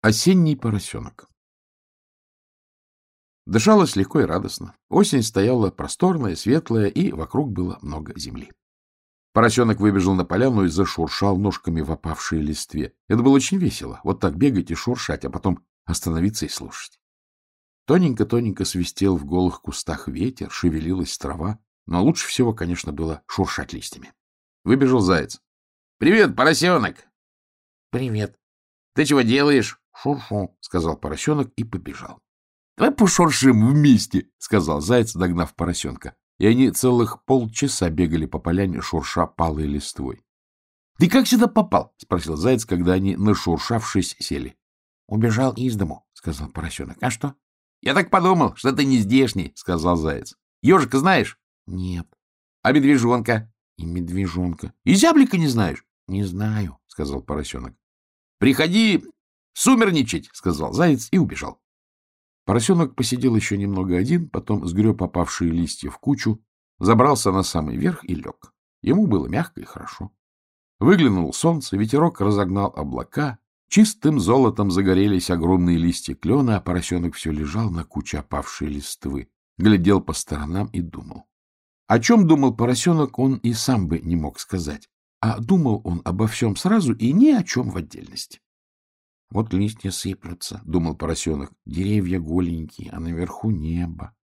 Осенний поросенок. Дышалось легко и радостно. Осень стояла просторная, светлая, и вокруг было много земли. Поросенок выбежал на поляну и зашуршал ножками в опавшей листве. Это было очень весело. Вот так бегать и шуршать, а потом остановиться и слушать. Тоненько-тоненько свистел в голых кустах ветер, шевелилась трава, но лучше всего, конечно, было шуршать листьями. Выбежал заяц. — Привет, поросенок! — Привет. — Ты чего делаешь? Шуршу, — сказал поросенок и побежал. — Давай пошуршим вместе, — сказал заяц, догнав поросенка. И они целых полчаса бегали по поляне, шурша палой листвой. — Ты как сюда попал? — спросил заяц, когда они, нашуршавшись, сели. — Убежал из дому, — сказал поросенок. — А что? — Я так подумал, что ты не здешний, — сказал заяц. — Ежика знаешь? — Нет. — А медвежонка? — И медвежонка. — И зяблика не знаешь? — Не знаю, — сказал поросенок. — Приходи Сумерничать, — сказал заяц и убежал. Поросенок посидел еще немного один, потом сгреб попавшие листья в кучу, забрался на самый верх и лег. Ему было мягко и хорошо. Выглянул солнце, ветерок разогнал облака, чистым золотом загорелись огромные листья клена, а поросенок все лежал на куче опавшей листвы, глядел по сторонам и думал. О чем думал поросенок, он и сам бы не мог сказать, а думал он обо всем сразу и ни о чем в отдельности. Вот листья сыплются, — думал поросенок, — деревья голенькие, а наверху небо.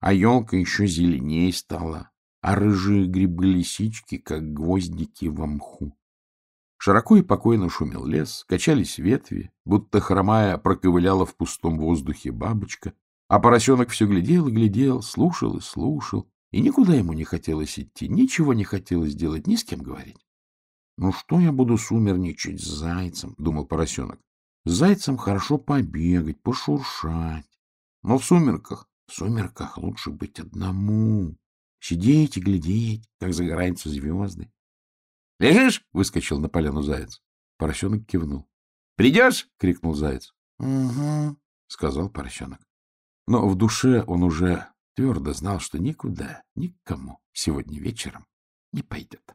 А елка еще зеленее стала, а рыжие грибы-лисички, как гвоздики в мху. Широко и покойно шумел лес, качались ветви, будто хромая проковыляла в пустом воздухе бабочка, а поросенок все глядел и глядел, слушал и слушал, и никуда ему не хотелось идти, ничего не хотелось делать, ни с кем говорить. — Ну что я буду сумерничать с зайцем? — думал поросенок. С зайцем хорошо побегать, пошуршать. Но в сумерках, в сумерках лучше быть одному. Сидеть и глядеть, как загораются звезды. — Лежишь? — выскочил на поляну заяц. Поросенок кивнул. — Придешь? — крикнул заяц. — Угу, — сказал поросенок. Но в душе он уже твердо знал, что никуда, никому сегодня вечером не пойдет.